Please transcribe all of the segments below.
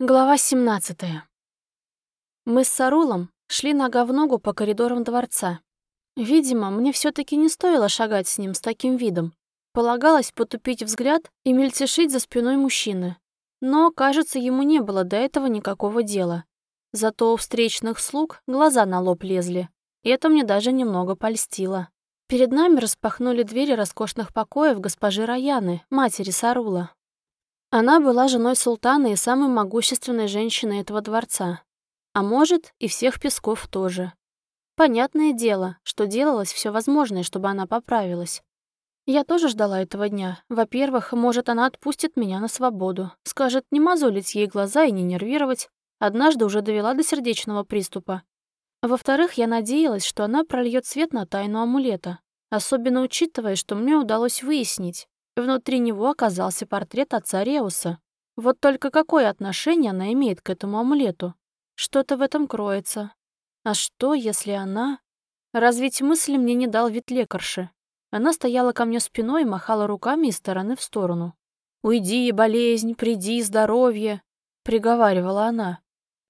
Глава 17. Мы с Сарулом шли нога в ногу по коридорам дворца. Видимо, мне все таки не стоило шагать с ним с таким видом. Полагалось потупить взгляд и мельтешить за спиной мужчины. Но, кажется, ему не было до этого никакого дела. Зато у встречных слуг глаза на лоб лезли. И это мне даже немного польстило. Перед нами распахнули двери роскошных покоев госпожи Раяны, матери Сарула. Она была женой султана и самой могущественной женщиной этого дворца. А может, и всех песков тоже. Понятное дело, что делалось все возможное, чтобы она поправилась. Я тоже ждала этого дня. Во-первых, может, она отпустит меня на свободу. Скажет, не мозолить ей глаза и не нервировать. Однажды уже довела до сердечного приступа. Во-вторых, я надеялась, что она прольет свет на тайну амулета. Особенно учитывая, что мне удалось выяснить, Внутри него оказался портрет отца Реуса. Вот только какое отношение она имеет к этому амулету? Что-то в этом кроется. А что, если она... Развить мысли мне не дал вид лекарши. Она стояла ко мне спиной и махала руками из стороны в сторону. «Уйди, болезнь, приди, здоровье», — приговаривала она.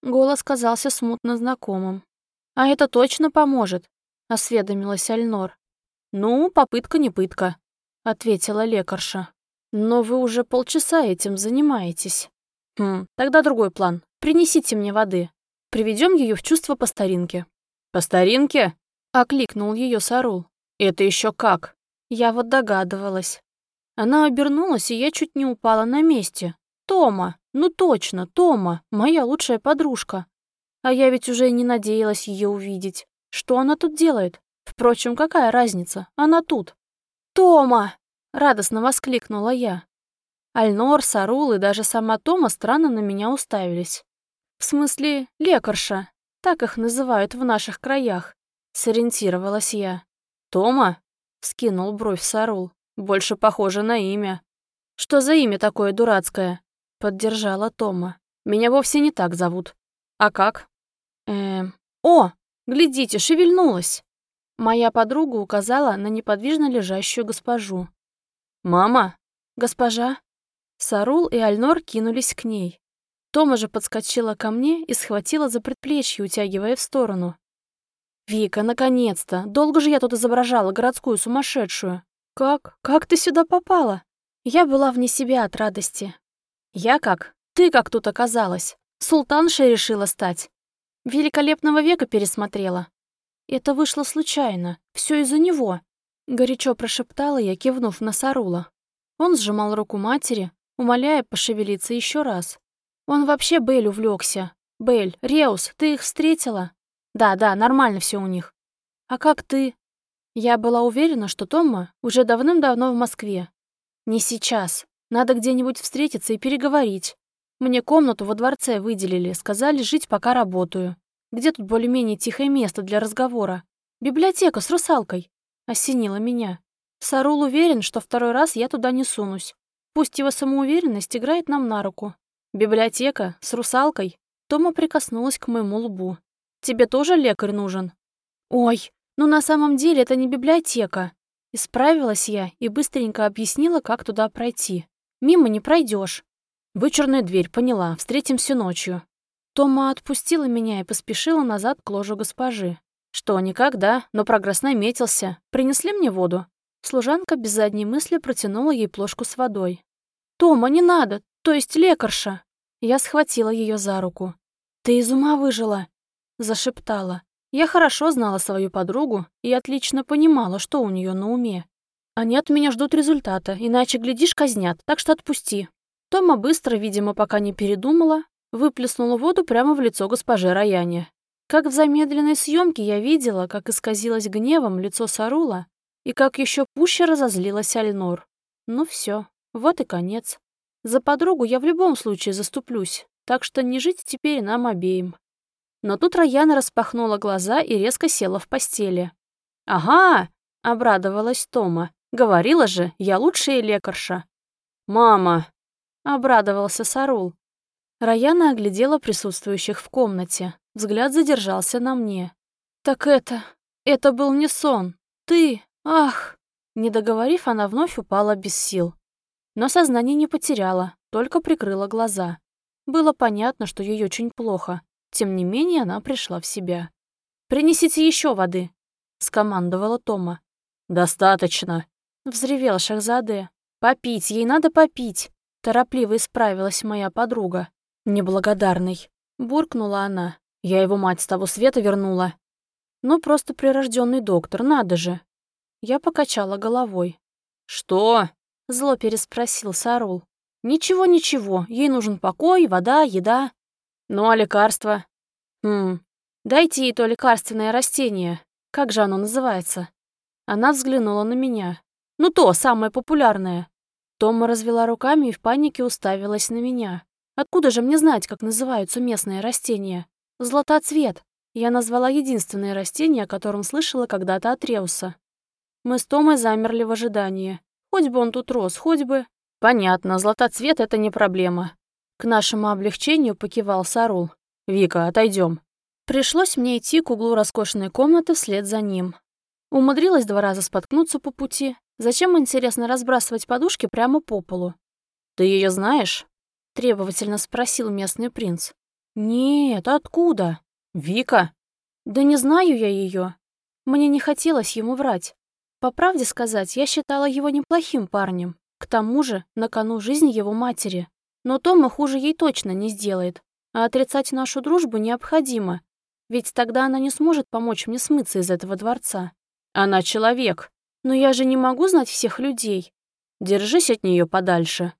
Голос казался смутно знакомым. «А это точно поможет?» — осведомилась Альнор. «Ну, попытка не пытка», — ответила лекарша. «Но вы уже полчаса этим занимаетесь». «Хм, тогда другой план. Принесите мне воды. Приведем ее в чувство по старинке». «По старинке?» — окликнул ее Сарул. «Это еще как?» Я вот догадывалась. Она обернулась, и я чуть не упала на месте. «Тома! Ну точно, Тома! Моя лучшая подружка!» А я ведь уже не надеялась ее увидеть. Что она тут делает? Впрочем, какая разница? Она тут. «Тома!» — радостно воскликнула я. Альнор, Сарул и даже сама Тома странно на меня уставились. В смысле, лекарша. Так их называют в наших краях. Сориентировалась я. «Тома?» — скинул бровь Сарул. «Больше похоже на имя». «Что за имя такое дурацкое?» — поддержала Тома. «Меня вовсе не так зовут». «А как?» «Эм... О, глядите, шевельнулась!» Моя подруга указала на неподвижно лежащую госпожу. «Мама!» «Госпожа!» Сарул и Альнор кинулись к ней. Тома же подскочила ко мне и схватила за предплечье, утягивая в сторону. «Вика, наконец-то! Долго же я тут изображала городскую сумасшедшую. Как? Как ты сюда попала?» Я была вне себя от радости. «Я как? Ты как тут оказалась? Султаншей решила стать. Великолепного века пересмотрела. Это вышло случайно. Все из-за него. Горячо прошептала я, кивнув на Сарула. Он сжимал руку матери, умоляя пошевелиться еще раз. Он вообще Бель увлекся. Бель, Реус, ты их встретила? Да, да, нормально все у них. А как ты? Я была уверена, что Тома уже давным-давно в Москве. Не сейчас. Надо где-нибудь встретиться и переговорить. Мне комнату во дворце выделили, сказали жить, пока работаю. Где тут более-менее тихое место для разговора? Библиотека с русалкой. Осенило меня. Сарул уверен, что второй раз я туда не сунусь. Пусть его самоуверенность играет нам на руку. Библиотека с русалкой. Тома прикоснулась к моему лбу. Тебе тоже лекарь нужен? Ой, ну на самом деле это не библиотека. Исправилась я и быстренько объяснила, как туда пройти. Мимо не пройдешь. Вычурная дверь, поняла. Встретимся ночью. Тома отпустила меня и поспешила назад к ложу госпожи. Что, никогда, но прогресс наметился. Принесли мне воду. Служанка без задней мысли протянула ей плошку с водой. «Тома, не надо! То есть лекарша!» Я схватила ее за руку. «Ты из ума выжила!» Зашептала. Я хорошо знала свою подругу и отлично понимала, что у нее на уме. Они от меня ждут результата, иначе, глядишь, казнят, так что отпусти. Тома быстро, видимо, пока не передумала, выплеснула воду прямо в лицо госпоже Раяне. Как в замедленной съемке я видела, как исказилось гневом лицо Сарула и как еще пуще разозлилась Альнор. Ну все, вот и конец. За подругу я в любом случае заступлюсь, так что не жить теперь нам обеим. Но тут Раяна распахнула глаза и резко села в постели. «Ага!» — обрадовалась Тома. «Говорила же, я лучшая лекарша». «Мама!» — обрадовался Сарул. Раяна оглядела присутствующих в комнате. Взгляд задержался на мне. «Так это... это был не сон. Ты... ах...» Не договорив, она вновь упала без сил. Но сознание не потеряла, только прикрыла глаза. Было понятно, что ей очень плохо. Тем не менее, она пришла в себя. «Принесите еще воды», — скомандовала Тома. «Достаточно», — взревел Шахзаде. «Попить, ей надо попить», — торопливо исправилась моя подруга. «Неблагодарный», — буркнула она. «Я его мать с того света вернула». «Ну, просто прирожденный доктор, надо же». Я покачала головой. «Что?» — зло переспросил Сарул. «Ничего, ничего, ей нужен покой, вода, еда». «Ну, а лекарства?» «Хм, дайте ей то лекарственное растение. Как же оно называется?» Она взглянула на меня. «Ну то, самое популярное». Тома развела руками и в панике уставилась на меня. Откуда же мне знать, как называются местные растения? Златоцвет. Я назвала единственное растение, о котором слышала когда-то от Реуса. Мы с Томой замерли в ожидании. Хоть бы он тут рос, хоть бы... Понятно, златоцвет — это не проблема. К нашему облегчению покивал Сарул. «Вика, отойдем. Пришлось мне идти к углу роскошной комнаты вслед за ним. Умудрилась два раза споткнуться по пути. Зачем, интересно, разбрасывать подушки прямо по полу? «Ты ее знаешь?» — требовательно спросил местный принц. «Нет, откуда?» «Вика?» «Да не знаю я ее. Мне не хотелось ему врать. По правде сказать, я считала его неплохим парнем. К тому же, на кону жизни его матери. Но Тома хуже ей точно не сделает. А отрицать нашу дружбу необходимо. Ведь тогда она не сможет помочь мне смыться из этого дворца. Она человек. Но я же не могу знать всех людей. Держись от нее подальше.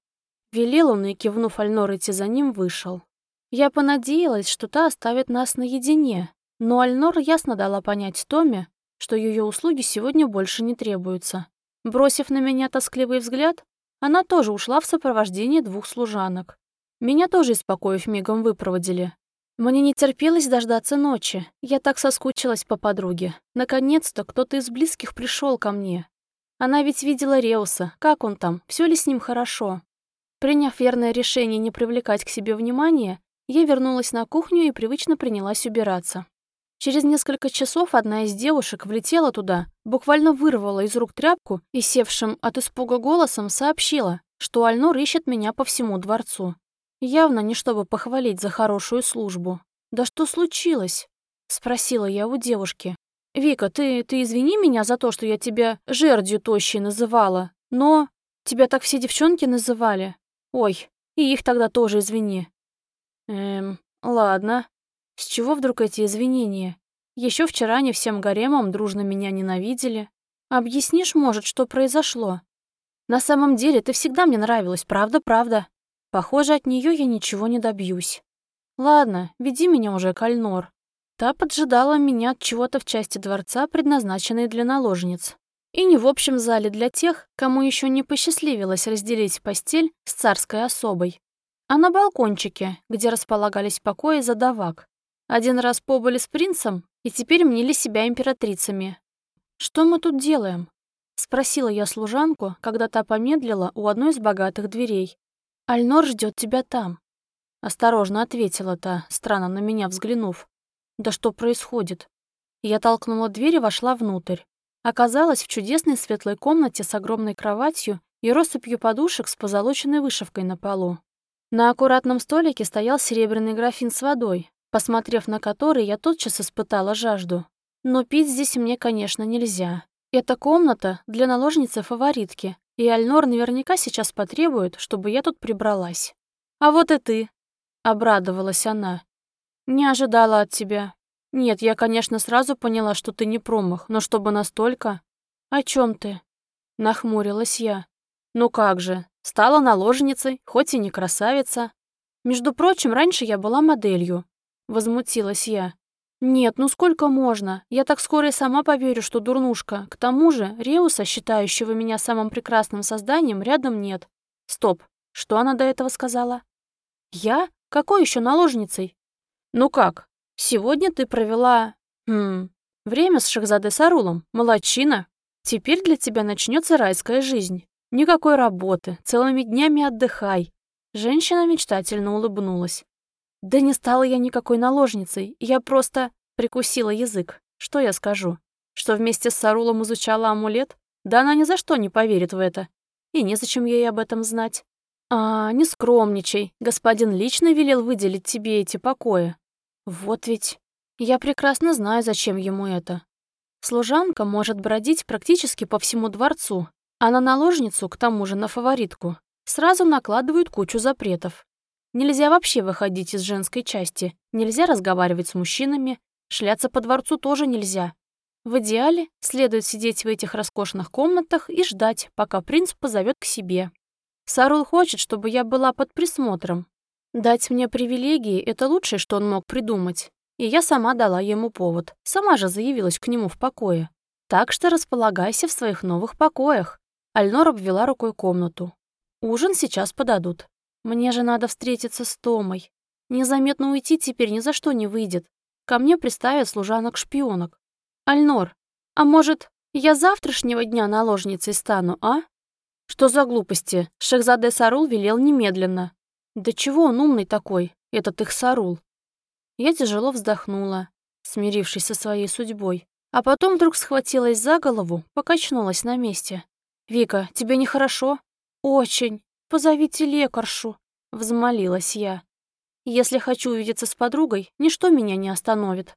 Велел он и, кивнув Альнор идти за ним, вышел. Я понадеялась, что та оставит нас наедине, но Альнор ясно дала понять Томе, что ее услуги сегодня больше не требуются. Бросив на меня тоскливый взгляд, она тоже ушла в сопровождении двух служанок. Меня тоже из покоев мигом выпроводили. Мне не терпелось дождаться ночи. Я так соскучилась по подруге. Наконец-то кто-то из близких пришел ко мне. Она ведь видела Реуса. Как он там? Все ли с ним хорошо? Приняв верное решение не привлекать к себе внимания, я вернулась на кухню и привычно принялась убираться. Через несколько часов одна из девушек влетела туда, буквально вырвала из рук тряпку и, севшим от испуга голосом, сообщила, что Альнур ищет меня по всему дворцу. Явно не чтобы похвалить за хорошую службу. «Да что случилось?» — спросила я у девушки. «Вика, ты, ты извини меня за то, что я тебя жердью тощей называла, но тебя так все девчонки называли. Ой, и их тогда тоже извини. Эм, ладно. С чего вдруг эти извинения? Еще вчера не всем гаремом дружно меня ненавидели. Объяснишь, может, что произошло? На самом деле ты всегда мне нравилась, правда-правда. Похоже, от нее я ничего не добьюсь. Ладно, веди меня уже к Альнор. Та поджидала меня от чего-то в части дворца, предназначенной для наложниц. И не в общем зале для тех, кому еще не посчастливилось разделить постель с царской особой, а на балкончике, где располагались покои задавак. Один раз побыли с принцем и теперь мнили себя императрицами. «Что мы тут делаем?» — спросила я служанку, когда та помедлила у одной из богатых дверей. «Альнор ждет тебя там», — осторожно ответила та, странно на меня взглянув. «Да что происходит?» Я толкнула дверь и вошла внутрь. Оказалась в чудесной светлой комнате с огромной кроватью и россыпью подушек с позолоченной вышивкой на полу. На аккуратном столике стоял серебряный графин с водой, посмотрев на который, я тотчас испытала жажду. Но пить здесь мне, конечно, нельзя. Эта комната для наложницы-фаворитки, и Альнор наверняка сейчас потребует, чтобы я тут прибралась. «А вот и ты», — обрадовалась она. «Не ожидала от тебя. Нет, я, конечно, сразу поняла, что ты не промах, но чтобы настолько... О чем ты? Нахмурилась я. Ну как же, стала наложницей, хоть и не красавица. Между прочим, раньше я была моделью. Возмутилась я. Нет, ну сколько можно? Я так скоро и сама поверю, что дурнушка. К тому же, Реуса, считающего меня самым прекрасным созданием, рядом нет. Стоп, что она до этого сказала? Я? Какой еще наложницей? Ну как, Сегодня ты провела... Хм... Время с Шахзаде Сарулом. Молодчина. Теперь для тебя начнется райская жизнь. Никакой работы. Целыми днями отдыхай. Женщина мечтательно улыбнулась. Да не стала я никакой наложницей. Я просто прикусила язык. Что я скажу? Что вместе с Сарулом изучала амулет? Да она ни за что не поверит в это. И незачем ей об этом знать. А, не скромничай. Господин лично велел выделить тебе эти покои. Вот ведь. Я прекрасно знаю, зачем ему это. Служанка может бродить практически по всему дворцу, а на наложницу, к тому же на фаворитку, сразу накладывают кучу запретов. Нельзя вообще выходить из женской части, нельзя разговаривать с мужчинами, шляться по дворцу тоже нельзя. В идеале следует сидеть в этих роскошных комнатах и ждать, пока принц позовет к себе. Сарул хочет, чтобы я была под присмотром. Дать мне привилегии — это лучшее, что он мог придумать. И я сама дала ему повод, сама же заявилась к нему в покое. Так что располагайся в своих новых покоях. Альнор обвела рукой комнату. Ужин сейчас подадут. Мне же надо встретиться с Томой. Незаметно уйти теперь ни за что не выйдет. Ко мне приставят служанок-шпионок. Альнор, а может, я завтрашнего дня наложницей стану, а? Что за глупости? Шехзаде Сарул велел немедленно. Да чего он умный такой, этот их Сарул? Я тяжело вздохнула, смирившись со своей судьбой, а потом вдруг схватилась за голову, покачнулась на месте. «Вика, тебе нехорошо?» «Очень. Позовите лекаршу», — взмолилась я. «Если хочу увидеться с подругой, ничто меня не остановит».